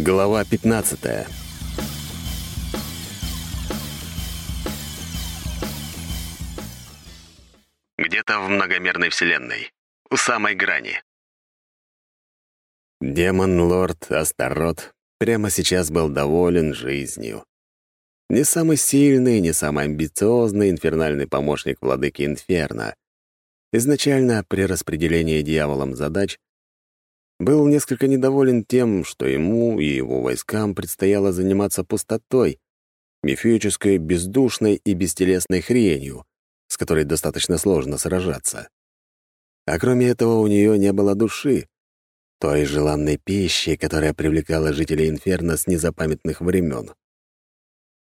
Глава 15 Где-то в многомерной вселенной, у самой грани. Демон-лорд Астарот прямо сейчас был доволен жизнью. Не самый сильный, не самый амбициозный инфернальный помощник владыки Инферно. Изначально при распределении дьяволом задач был несколько недоволен тем, что ему и его войскам предстояло заниматься пустотой, мифической, бездушной и бестелесной хренью, с которой достаточно сложно сражаться. А кроме этого у нее не было души, той желанной пищи, которая привлекала жителей Инферно с незапамятных времен.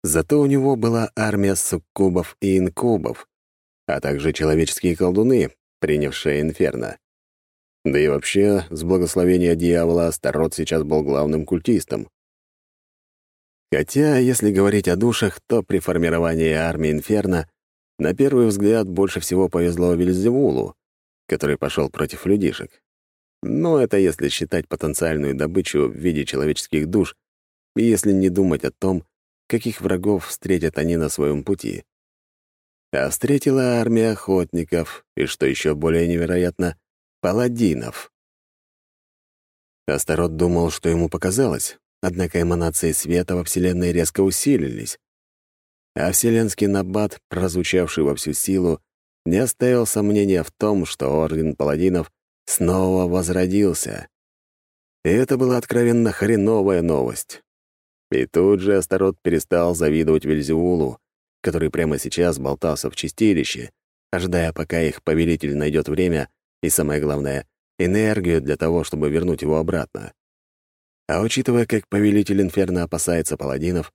Зато у него была армия суккубов и инкубов, а также человеческие колдуны, принявшие Инферно. Да и вообще, с благословения дьявола, Старот сейчас был главным культистом. Хотя, если говорить о душах, то при формировании армии Инферно на первый взгляд больше всего повезло Вильзевулу, который пошел против людишек. Но это если считать потенциальную добычу в виде человеческих душ и если не думать о том, каких врагов встретят они на своем пути. А встретила армия охотников, и, что еще более невероятно, паладинов. Астарот думал, что ему показалось, однако эманации света во Вселенной резко усилились. А вселенский набат, прозвучавший во всю силу, не оставил сомнения в том, что Орден Паладинов снова возродился. И это была откровенно хреновая новость. И тут же Астарот перестал завидовать Вельзеулу, который прямо сейчас болтался в чистилище, ожидая, пока их повелитель найдет время и, самое главное, энергию для того, чтобы вернуть его обратно. А учитывая, как повелитель Инферно опасается паладинов,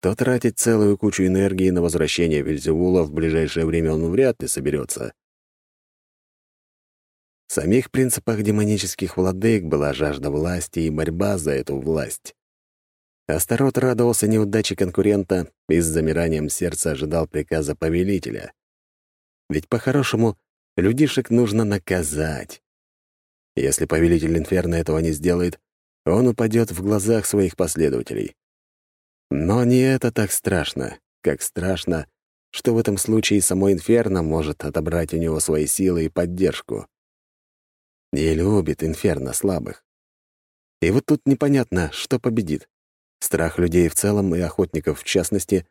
то тратить целую кучу энергии на возвращение Вильзевула в ближайшее время он вряд ли соберется. В самих принципах демонических владык была жажда власти и борьба за эту власть. Астарот радовался неудаче конкурента и с замиранием сердца ожидал приказа повелителя. Ведь по-хорошему Людишек нужно наказать. Если повелитель Инферно этого не сделает, он упадет в глазах своих последователей. Но не это так страшно, как страшно, что в этом случае само Инферно может отобрать у него свои силы и поддержку. Не любит Инферно слабых. И вот тут непонятно, что победит. Страх людей в целом и охотников в частности,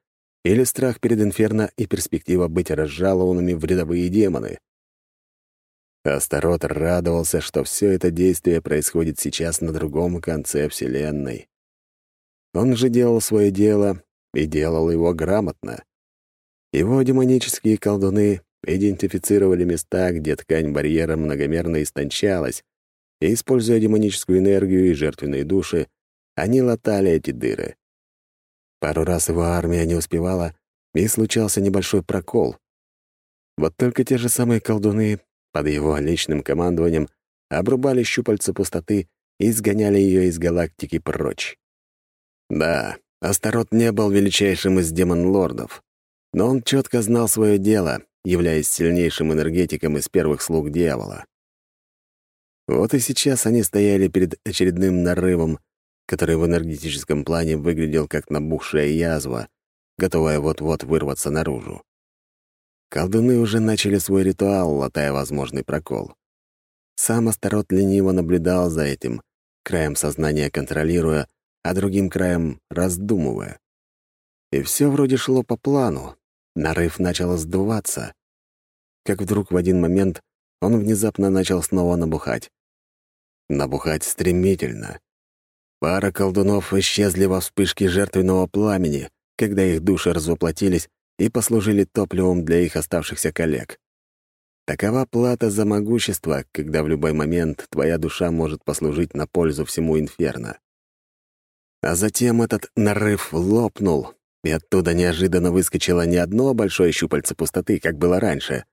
или страх перед Инферно и перспектива быть разжалованными в рядовые демоны. Астарот радовался, что все это действие происходит сейчас на другом конце Вселенной. Он же делал свое дело и делал его грамотно. Его демонические колдуны идентифицировали места, где ткань барьера многомерно истончалась, и, используя демоническую энергию и жертвенные души, они латали эти дыры. Пару раз его армия не успевала, и случался небольшой прокол. Вот только те же самые колдуны под его личным командованием обрубали щупальца пустоты и сгоняли ее из галактики прочь. Да, Астарот не был величайшим из демон-лордов, но он четко знал свое дело, являясь сильнейшим энергетиком из первых слуг дьявола. Вот и сейчас они стояли перед очередным нарывом, который в энергетическом плане выглядел как набухшая язва, готовая вот-вот вырваться наружу. Колдуны уже начали свой ритуал, латая возможный прокол. Сам Астарот лениво наблюдал за этим, краем сознания контролируя, а другим краем раздумывая. И все вроде шло по плану. Нарыв начал сдуваться. Как вдруг в один момент он внезапно начал снова набухать. Набухать стремительно. Пара колдунов исчезли во вспышке жертвенного пламени, когда их души развоплотились и послужили топливом для их оставшихся коллег. Такова плата за могущество, когда в любой момент твоя душа может послужить на пользу всему инферно. А затем этот нарыв лопнул, и оттуда неожиданно выскочило не одно большое щупальце пустоты, как было раньше,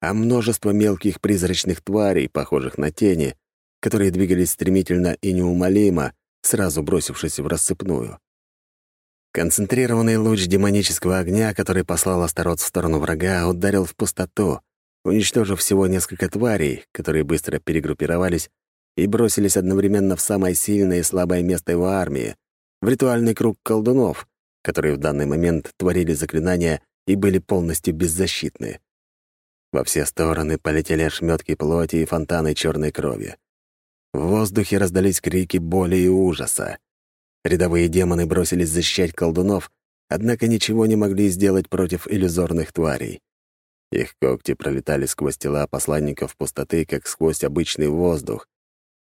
а множество мелких призрачных тварей, похожих на тени, которые двигались стремительно и неумолимо, сразу бросившись в рассыпную. Концентрированный луч демонического огня, который послал Астарот в сторону врага, ударил в пустоту, уничтожив всего несколько тварей, которые быстро перегруппировались и бросились одновременно в самое сильное и слабое место его армии, в ритуальный круг колдунов, которые в данный момент творили заклинания и были полностью беззащитны. Во все стороны полетели ошметки плоти и фонтаны черной крови. В воздухе раздались крики боли и ужаса. Рядовые демоны бросились защищать колдунов, однако ничего не могли сделать против иллюзорных тварей. Их когти пролетали сквозь тела посланников пустоты, как сквозь обычный воздух.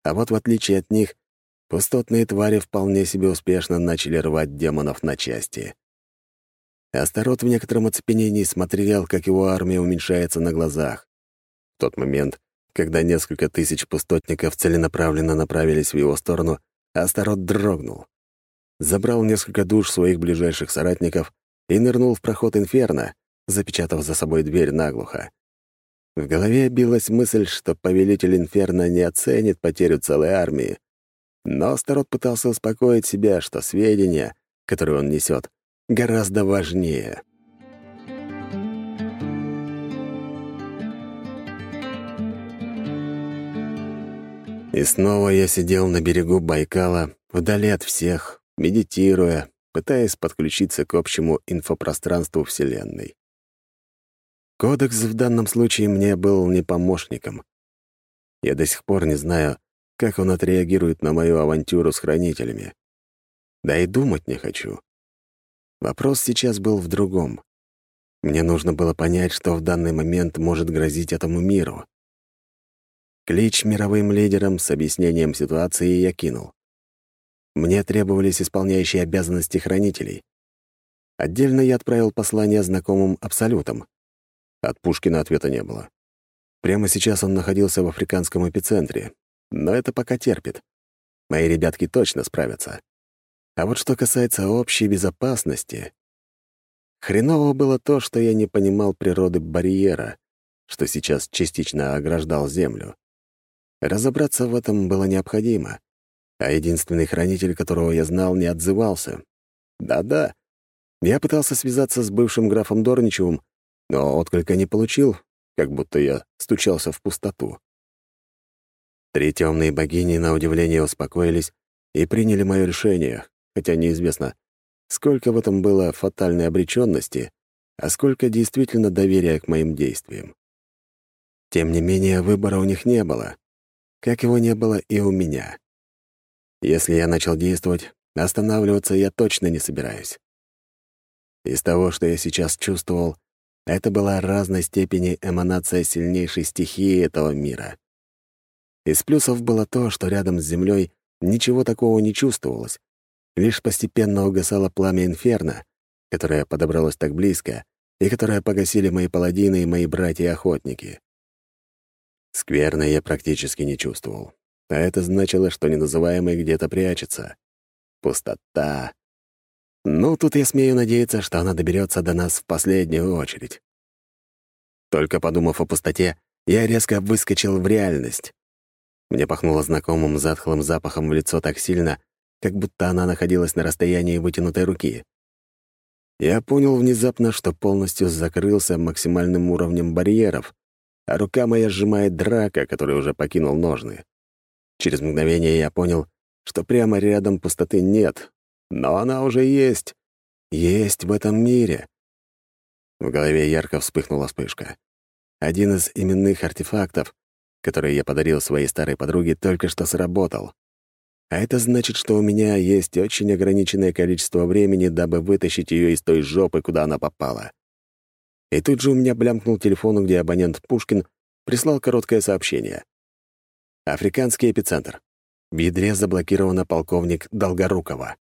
А вот в отличие от них, пустотные твари вполне себе успешно начали рвать демонов на части. Астарот в некотором оцепенении смотрел, как его армия уменьшается на глазах. В тот момент, когда несколько тысяч пустотников целенаправленно направились в его сторону, Астарот дрогнул. Забрал несколько душ своих ближайших соратников и нырнул в проход инферно, запечатав за собой дверь наглухо. В голове билась мысль, что повелитель инферно не оценит потерю целой армии. Но Астарот пытался успокоить себя, что сведения, которые он несет, гораздо важнее. И снова я сидел на берегу Байкала, вдали от всех, медитируя, пытаясь подключиться к общему инфопространству Вселенной. Кодекс в данном случае мне был не помощником. Я до сих пор не знаю, как он отреагирует на мою авантюру с хранителями. Да и думать не хочу. Вопрос сейчас был в другом. Мне нужно было понять, что в данный момент может грозить этому миру. Клич мировым лидерам с объяснением ситуации я кинул. Мне требовались исполняющие обязанности хранителей. Отдельно я отправил послание знакомым абсолютам. От Пушкина ответа не было. Прямо сейчас он находился в африканском эпицентре. Но это пока терпит. Мои ребятки точно справятся. А вот что касается общей безопасности... Хреново было то, что я не понимал природы барьера, что сейчас частично ограждал Землю. Разобраться в этом было необходимо, а единственный хранитель, которого я знал, не отзывался. Да-да, я пытался связаться с бывшим графом Дорничевым, но отклика не получил, как будто я стучался в пустоту. Три темные богини, на удивление, успокоились и приняли мое решение, хотя неизвестно, сколько в этом было фатальной обреченности, а сколько действительно доверия к моим действиям. Тем не менее, выбора у них не было, как его не было и у меня. Если я начал действовать, останавливаться я точно не собираюсь. Из того, что я сейчас чувствовал, это была разной степени эманация сильнейшей стихии этого мира. Из плюсов было то, что рядом с Землей ничего такого не чувствовалось, Лишь постепенно угасало пламя инферно, которое подобралось так близко и которое погасили мои паладины и мои братья-охотники. Скверно я практически не чувствовал. А это значило, что неназываемый где-то прячется. Пустота. Ну, тут я смею надеяться, что она доберется до нас в последнюю очередь. Только подумав о пустоте, я резко выскочил в реальность. Мне пахнуло знакомым затхлым запахом в лицо так сильно, как будто она находилась на расстоянии вытянутой руки. Я понял внезапно, что полностью закрылся максимальным уровнем барьеров, а рука моя сжимает драка, который уже покинул ножны. Через мгновение я понял, что прямо рядом пустоты нет, но она уже есть. Есть в этом мире. В голове ярко вспыхнула вспышка. Один из именных артефактов, которые я подарил своей старой подруге, только что сработал. А это значит, что у меня есть очень ограниченное количество времени, дабы вытащить ее из той жопы, куда она попала. И тут же у меня блямкнул телефон, где абонент Пушкин прислал короткое сообщение. Африканский эпицентр. В ядре заблокировано полковник Долгорукова.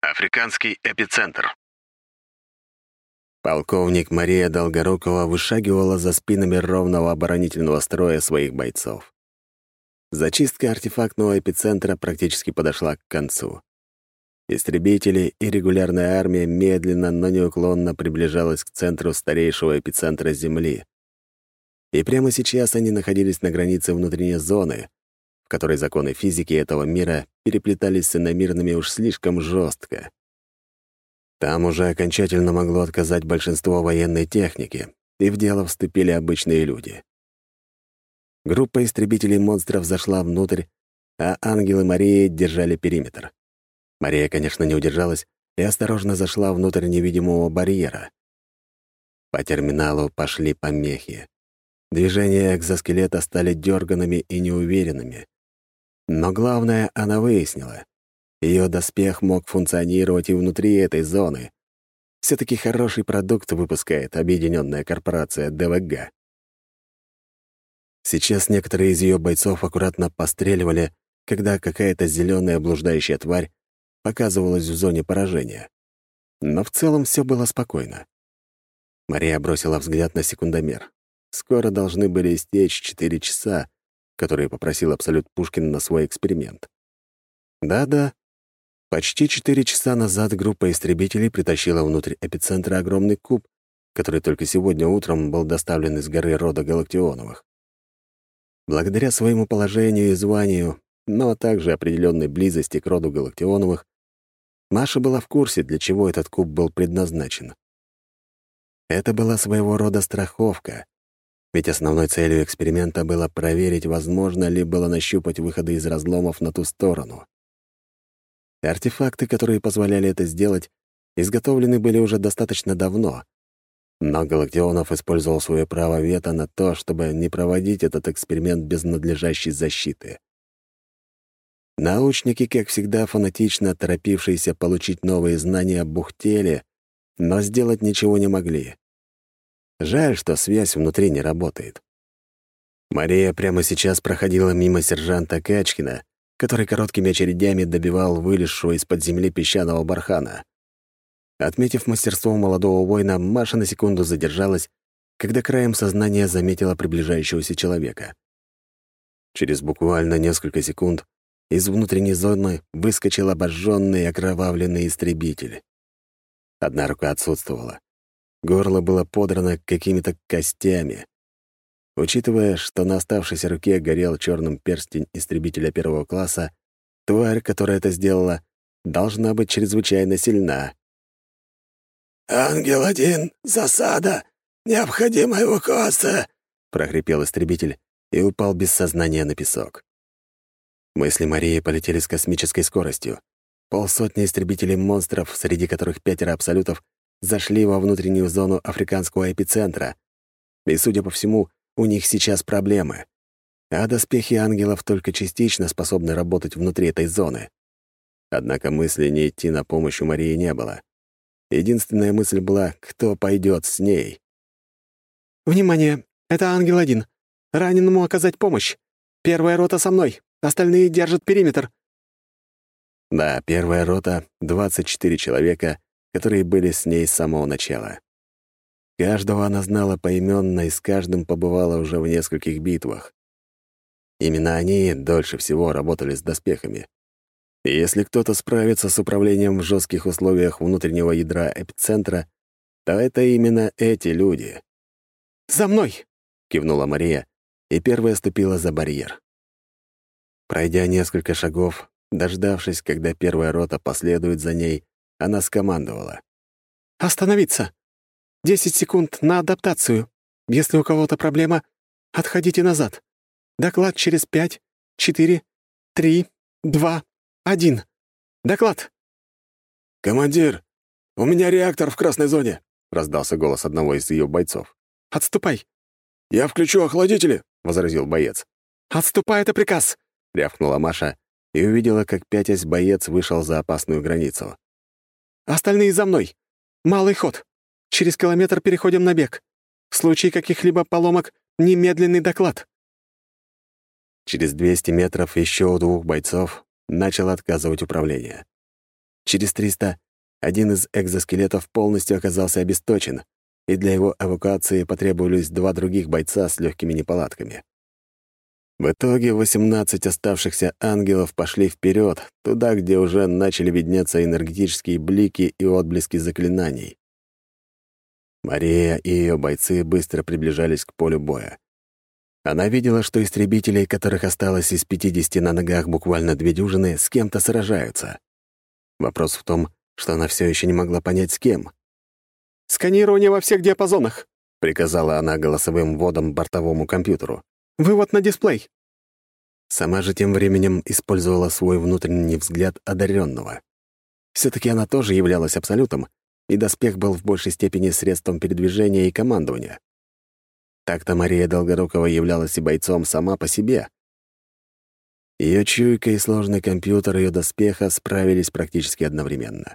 Африканский эпицентр. Полковник Мария Долгорукова вышагивала за спинами ровного оборонительного строя своих бойцов. Зачистка артефактного эпицентра практически подошла к концу. Истребители и регулярная армия медленно, но неуклонно приближалась к центру старейшего эпицентра Земли. И прямо сейчас они находились на границе внутренней зоны, в которой законы физики этого мира переплетались с иномирными уж слишком жестко. Там уже окончательно могло отказать большинство военной техники, и в дело вступили обычные люди. Группа истребителей монстров зашла внутрь, а ангелы Марии держали периметр. Мария, конечно, не удержалась и осторожно зашла внутрь невидимого барьера. По терминалу пошли помехи. Движения экзоскелета стали дерганными и неуверенными. Но главное она выяснила. Ее доспех мог функционировать и внутри этой зоны. все таки хороший продукт выпускает объединенная корпорация ДВГ. Сейчас некоторые из ее бойцов аккуратно постреливали, когда какая-то зеленая блуждающая тварь показывалась в зоне поражения. Но в целом все было спокойно. Мария бросила взгляд на секундомер. Скоро должны были истечь четыре часа, которые попросил Абсолют Пушкин на свой эксперимент. Да-да, почти четыре часа назад группа истребителей притащила внутрь эпицентра огромный куб, который только сегодня утром был доставлен из горы рода Галактионовых. Благодаря своему положению и званию, но также определенной близости к роду Галактионовых, Маша была в курсе, для чего этот куб был предназначен. Это была своего рода страховка, ведь основной целью эксперимента было проверить, возможно ли было нащупать выходы из разломов на ту сторону. Артефакты, которые позволяли это сделать, изготовлены были уже достаточно давно, но Галактионов использовал свое право вето на то, чтобы не проводить этот эксперимент без надлежащей защиты. Научники, как всегда, фанатично торопившиеся получить новые знания, бухтели, но сделать ничего не могли. Жаль, что связь внутри не работает. Мария прямо сейчас проходила мимо сержанта Качкина, который короткими очередями добивал вылезшего из-под земли песчаного бархана. Отметив мастерство молодого воина, Маша на секунду задержалась, когда краем сознания заметила приближающегося человека. Через буквально несколько секунд из внутренней зоны выскочил обожженный окровавленный истребитель. Одна рука отсутствовала. Горло было подрано какими-то костями. Учитывая, что на оставшейся руке горел черным перстень истребителя первого класса, тварь, которая это сделала, должна быть чрезвычайно сильна. «Ангел-1, засада! Необходима эвакуация!» — прохрипел истребитель и упал без сознания на песок. Мысли Марии полетели с космической скоростью. Полсотни истребителей-монстров, среди которых пятеро абсолютов, зашли во внутреннюю зону африканского эпицентра. И, судя по всему, у них сейчас проблемы. А доспехи ангелов только частично способны работать внутри этой зоны. Однако мысли не идти на помощь у Марии не было. Единственная мысль была, кто пойдет с ней. «Внимание! Это Ангел-1. Раненому оказать помощь. Первая рота со мной. Остальные держат периметр». Да, первая рота — 24 человека, которые были с ней с самого начала. Каждого она знала поименно и с каждым побывала уже в нескольких битвах. Именно они дольше всего работали с доспехами. И если кто-то справится с управлением в жестких условиях внутреннего ядра эпицентра, то это именно эти люди. «За мной!» — кивнула Мария, и первая ступила за барьер. Пройдя несколько шагов, дождавшись, когда первая рота последует за ней, она скомандовала. «Остановиться! Десять секунд на адаптацию. Если у кого-то проблема, отходите назад. Доклад через пять, четыре, три, два, один. Доклад!» «Командир, у меня реактор в красной зоне!» — раздался голос одного из ее бойцов. «Отступай!» «Я включу охладители!» — возразил боец. «Отступай, это приказ!» — рявкнула Маша и увидела, как пятясь боец вышел за опасную границу. Остальные за мной. Малый ход. Через километр переходим на бег. В случае каких-либо поломок — немедленный доклад». Через 200 метров еще у двух бойцов начал отказывать управление. Через 300 один из экзоскелетов полностью оказался обесточен, и для его эвакуации потребовались два других бойца с легкими неполадками. В итоге 18 оставшихся ангелов пошли вперед, туда, где уже начали виднеться энергетические блики и отблески заклинаний. Мария и ее бойцы быстро приближались к полю боя. Она видела, что истребителей, которых осталось из 50 на ногах буквально две дюжины, с кем-то сражаются. Вопрос в том, что она все еще не могла понять, с кем. «Сканирование во всех диапазонах», — приказала она голосовым вводом бортовому компьютеру. Вывод на дисплей». Сама же тем временем использовала свой внутренний взгляд одаренного. все таки она тоже являлась абсолютом, и доспех был в большей степени средством передвижения и командования. Так-то Мария Долгорукова являлась и бойцом сама по себе. Ее чуйка и сложный компьютер ее доспеха справились практически одновременно.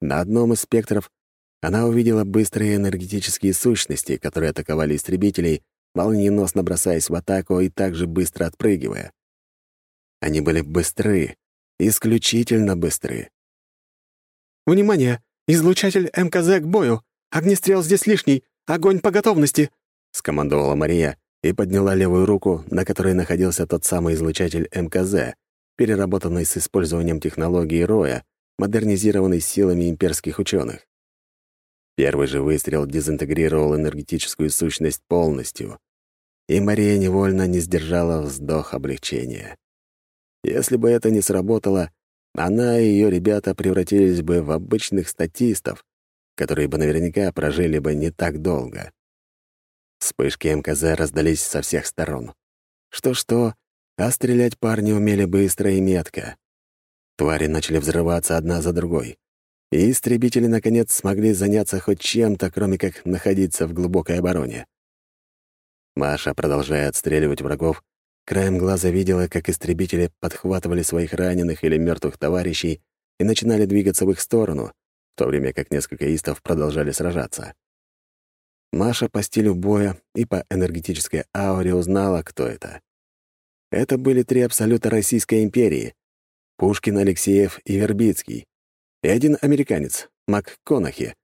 На одном из спектров она увидела быстрые энергетические сущности, которые атаковали истребителей, молниеносно бросаясь в атаку и также быстро отпрыгивая. Они были быстры, исключительно быстры. «Внимание! Излучатель МКЗ к бою! Огнестрел здесь лишний! Огонь по готовности!» — скомандовала Мария и подняла левую руку, на которой находился тот самый излучатель МКЗ, переработанный с использованием технологии Роя, модернизированный силами имперских ученых. Первый же выстрел дезинтегрировал энергетическую сущность полностью, и Мария невольно не сдержала вздох облегчения. Если бы это не сработало, она и ее ребята превратились бы в обычных статистов, которые бы наверняка прожили бы не так долго. Вспышки МКЗ раздались со всех сторон. Что-что, а стрелять парни умели быстро и метко. Твари начали взрываться одна за другой. И истребители, наконец, смогли заняться хоть чем-то, кроме как находиться в глубокой обороне. Маша, продолжая отстреливать врагов, краем глаза видела, как истребители подхватывали своих раненых или мертвых товарищей и начинали двигаться в их сторону, в то время как несколько истов продолжали сражаться. Маша по стилю боя и по энергетической ауре узнала, кто это. Это были три абсолюта Российской империи — Пушкин, Алексеев и Вербицкий, и один американец — МакКонахи.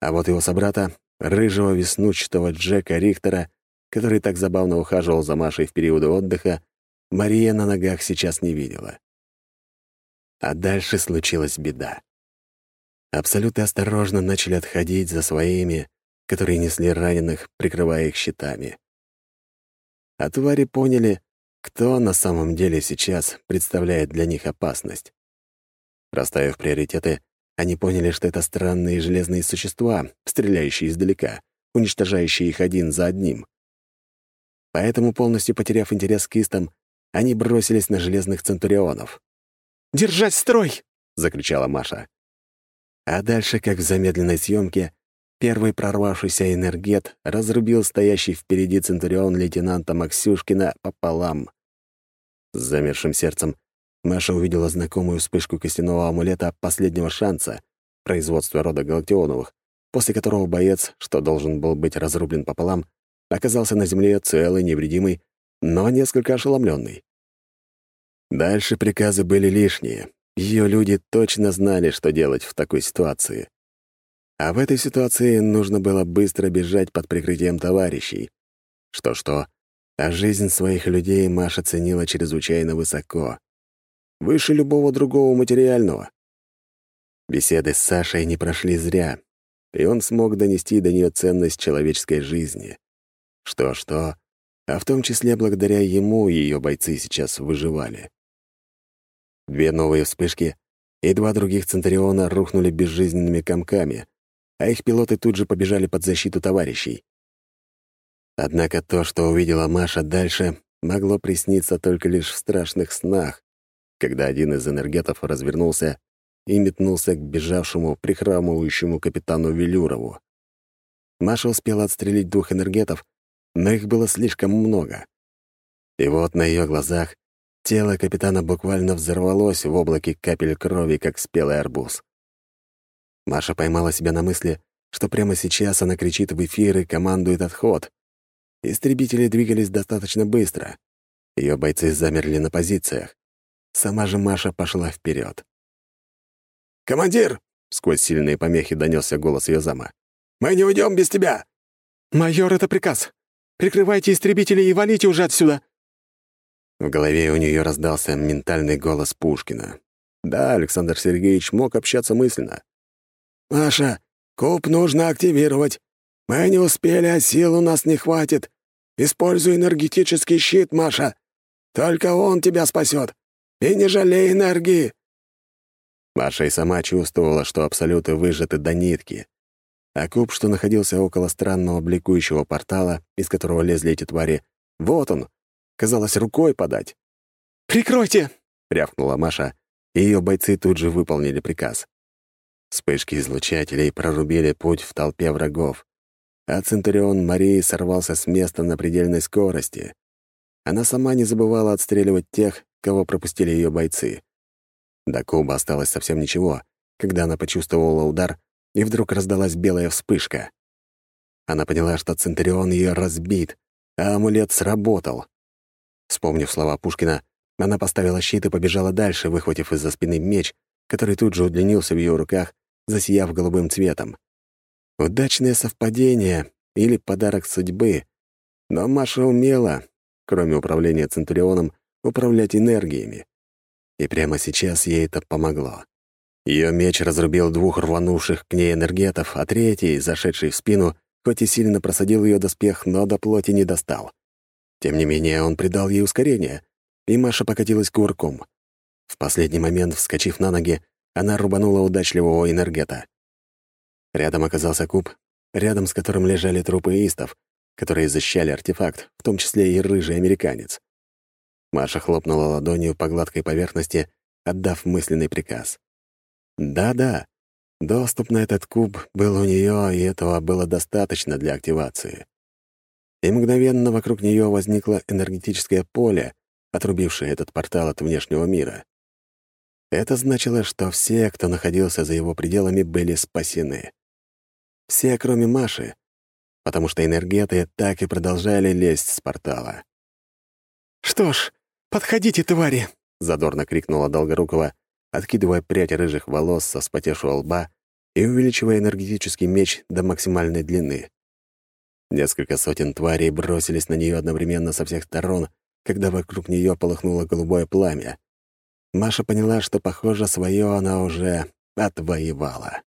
А вот его собрата, рыжего веснучатого Джека Рихтера, который так забавно ухаживал за Машей в периоды отдыха, Мария на ногах сейчас не видела. А дальше случилась беда. Абсолюты осторожно начали отходить за своими, которые несли раненых, прикрывая их щитами. А твари поняли, кто на самом деле сейчас представляет для них опасность. Расставив приоритеты, они поняли, что это странные железные существа, стреляющие издалека, уничтожающие их один за одним. Поэтому, полностью потеряв интерес к кистам, они бросились на железных центурионов. «Держать строй!» — закричала Маша. А дальше, как в замедленной съемке, Первый прорвавшийся энергет разрубил стоящий впереди Центурион лейтенанта Максюшкина пополам. С замершим сердцем Маша увидела знакомую вспышку костяного амулета последнего шанса производства рода Галактионовых, после которого боец, что должен был быть разрублен пополам, оказался на земле целый, невредимый, но несколько ошеломленный. Дальше приказы были лишние. Ее люди точно знали, что делать в такой ситуации. А в этой ситуации нужно было быстро бежать под прикрытием товарищей. Что-что, а жизнь своих людей Маша ценила чрезвычайно высоко. Выше любого другого материального. Беседы с Сашей не прошли зря, и он смог донести до нее ценность человеческой жизни. Что-что, а в том числе благодаря ему ее бойцы сейчас выживали. Две новые вспышки и два других Центуриона рухнули безжизненными комками, а их пилоты тут же побежали под защиту товарищей. Однако то, что увидела Маша дальше, могло присниться только лишь в страшных снах, когда один из энергетов развернулся и метнулся к бежавшему, прихрамывающему капитану Велюрову. Маша успела отстрелить двух энергетов, но их было слишком много. И вот на ее глазах тело капитана буквально взорвалось в облаке капель крови, как спелый арбуз. Маша поймала себя на мысли, что прямо сейчас она кричит в эфир и командует отход. Истребители двигались достаточно быстро. Ее бойцы замерли на позициях. Сама же Маша пошла вперед. «Командир!» — сквозь сильные помехи донесся голос ее зама. «Мы не уйдем без тебя!» «Майор, это приказ! Прикрывайте истребителей и валите уже отсюда!» В голове у нее раздался ментальный голос Пушкина. Да, Александр Сергеевич мог общаться мысленно. «Маша, куб нужно активировать. Мы не успели, а сил у нас не хватит. Используй энергетический щит, Маша. Только он тебя спасет. И не жалей энергии». Маша и сама чувствовала, что абсолюты выжаты до нитки. А куб, что находился около странного бликующего портала, из которого лезли эти твари, Вот он. Казалось, рукой подать. «Прикройте!» — рявкнула Маша, и ее бойцы тут же выполнили приказ. Вспышки излучателей прорубили путь в толпе врагов, а Центурион Марии сорвался с места на предельной скорости. Она сама не забывала отстреливать тех, кого пропустили ее бойцы. До куба осталось совсем ничего, когда она почувствовала удар, и вдруг раздалась белая вспышка. Она поняла, что Центурион ее разбит, а амулет сработал. Вспомнив слова Пушкина, она поставила щит и побежала дальше, выхватив из-за спины меч, который тут же удлинился в ее руках засияв голубым цветом. Удачное совпадение или подарок судьбы. Но Маша умела, кроме управления Центурионом, управлять энергиями. И прямо сейчас ей это помогло. Ее меч разрубил двух рванувших к ней энергетов, а третий, зашедший в спину, хоть и сильно просадил ее доспех, но до плоти не достал. Тем не менее, он придал ей ускорение, и Маша покатилась кувырком. В последний момент, вскочив на ноги, она рубанула удачливого энергета. Рядом оказался куб, рядом с которым лежали трупы истов, которые защищали артефакт, в том числе и рыжий американец. Маша хлопнула ладонью по гладкой поверхности, отдав мысленный приказ. Да-да, доступ на этот куб был у нее, и этого было достаточно для активации. И мгновенно вокруг нее возникло энергетическое поле, отрубившее этот портал от внешнего мира. Это значило, что все, кто находился за его пределами, были спасены. Все, кроме Маши, потому что энергеты так и продолжали лезть с портала. «Что ж, подходите, твари!» — задорно крикнула Долгорукова, откидывая прядь рыжих волос со спотевшего лба и увеличивая энергетический меч до максимальной длины. Несколько сотен тварей бросились на нее одновременно со всех сторон, когда вокруг нее полыхнуло голубое пламя. Маша поняла, что, похоже, свое она уже отвоевала.